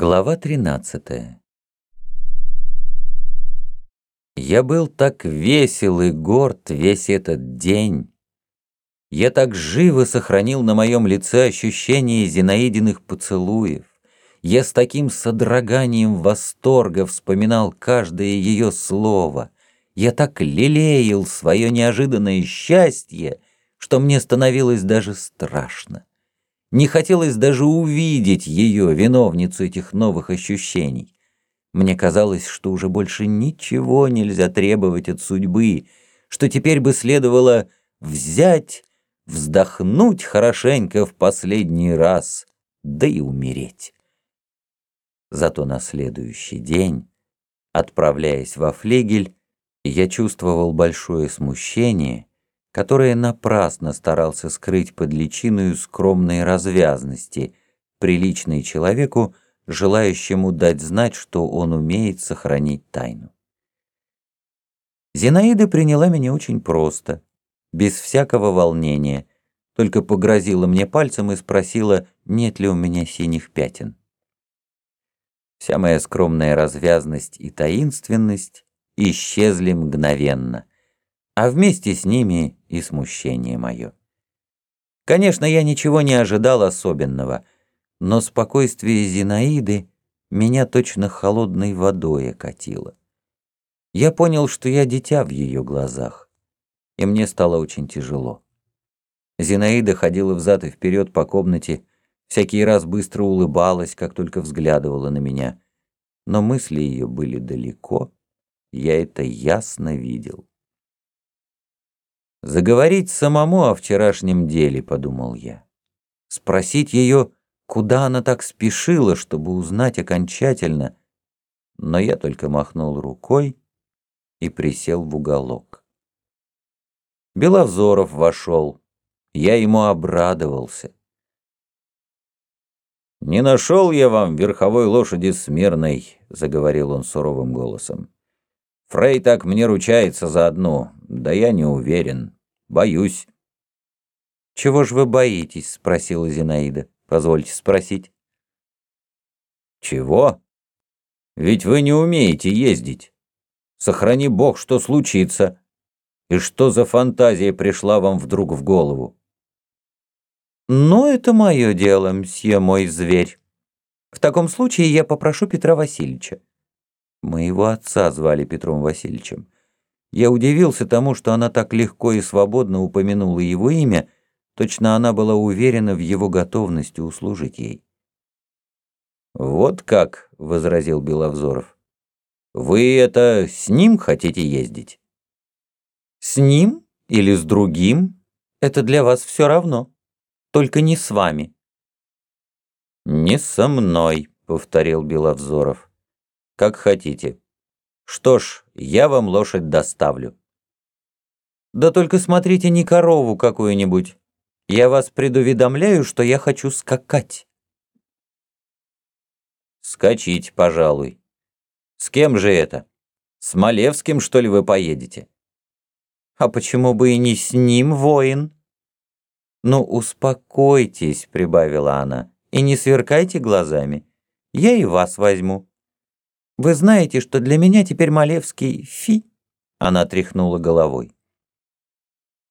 Глава 13 Я был так весел и горд весь этот день. Я так живо сохранил на моем лице ощущение Зинаидиных поцелуев. Я с таким содроганием восторга вспоминал каждое ее слово. Я так лелеял свое неожиданное счастье, что мне становилось даже страшно. Не хотелось даже увидеть ее, виновницу этих новых ощущений. Мне казалось, что уже больше ничего нельзя требовать от судьбы, что теперь бы следовало взять, вздохнуть хорошенько в последний раз, да и умереть. Зато на следующий день, отправляясь во флигель, я чувствовал большое смущение — которое напрасно старался скрыть под личиной скромной развязности, приличной человеку, желающему дать знать, что он умеет сохранить тайну. Зинаида приняла меня очень просто, без всякого волнения, только погрозила мне пальцем и спросила, нет ли у меня синих пятен. Вся моя скромная развязность и таинственность исчезли мгновенно а вместе с ними и смущение мое. Конечно, я ничего не ожидал особенного, но спокойствие Зинаиды меня точно холодной водой окатило. Я понял, что я дитя в ее глазах, и мне стало очень тяжело. Зинаида ходила взад и вперед по комнате, всякий раз быстро улыбалась, как только взглядывала на меня, но мысли ее были далеко, я это ясно видел. Заговорить самому о вчерашнем деле, подумал я. Спросить ее, куда она так спешила, чтобы узнать окончательно. Но я только махнул рукой и присел в уголок. Беловзоров вошел. Я ему обрадовался. «Не нашел я вам верховой лошади смирной», — заговорил он суровым голосом. «Фрей так мне ручается за одну, да я не уверен. Боюсь. Чего ж вы боитесь? Спросила Зинаида. Позвольте спросить. Чего? Ведь вы не умеете ездить. Сохрани бог, что случится. И что за фантазия пришла вам вдруг в голову? «Ну, это мое дело, мсье мой зверь. В таком случае я попрошу Петра Васильевича». Моего отца звали Петром Васильевичем. Я удивился тому, что она так легко и свободно упомянула его имя, точно она была уверена в его готовности услужить ей. «Вот как», — возразил Беловзоров. «Вы это с ним хотите ездить?» «С ним или с другим? Это для вас все равно. Только не с вами». «Не со мной», — повторил Беловзоров. «Как хотите». Что ж, я вам лошадь доставлю. Да только смотрите не корову какую-нибудь. Я вас предуведомляю, что я хочу скакать. Скачить, пожалуй. С кем же это? С Малевским, что ли, вы поедете? А почему бы и не с ним, воин? Ну, успокойтесь, прибавила она, и не сверкайте глазами. Я и вас возьму. Вы знаете, что для меня теперь Малевский фи?» Она тряхнула головой.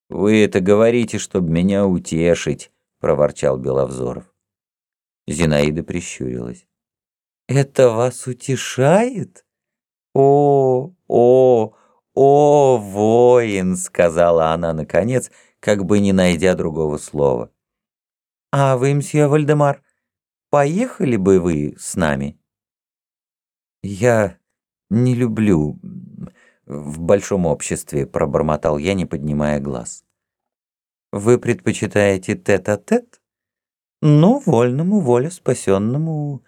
«Вы это говорите, чтобы меня утешить», — проворчал Беловзоров. Зинаида прищурилась. «Это вас утешает? О, о, о, воин!» — сказала она наконец, как бы не найдя другого слова. «А вы, мсье Вальдемар, поехали бы вы с нами?» «Я не люблю в большом обществе», — пробормотал я, не поднимая глаз. «Вы предпочитаете тет-а-тет? -тет? Ну, вольному воля спасенному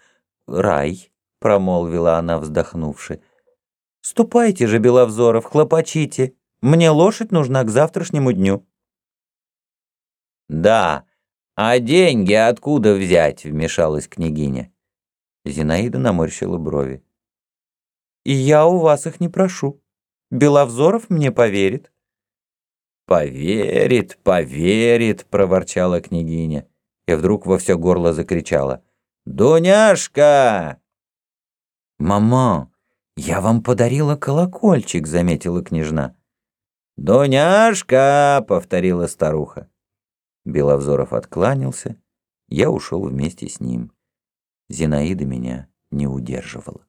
рай», — промолвила она, вздохнувши. «Ступайте же, Беловзоров, хлопочите. Мне лошадь нужна к завтрашнему дню». «Да, а деньги откуда взять?» — вмешалась княгиня. Зинаида наморщила брови. И я у вас их не прошу. Беловзоров мне поверит». «Поверит, поверит», — проворчала княгиня. И вдруг во все горло закричала. «Дуняшка! «Мама, я вам подарила колокольчик», — заметила княжна. «Дуняшка!» — повторила старуха. Беловзоров откланялся, я ушел вместе с ним. Зинаида меня не удерживала.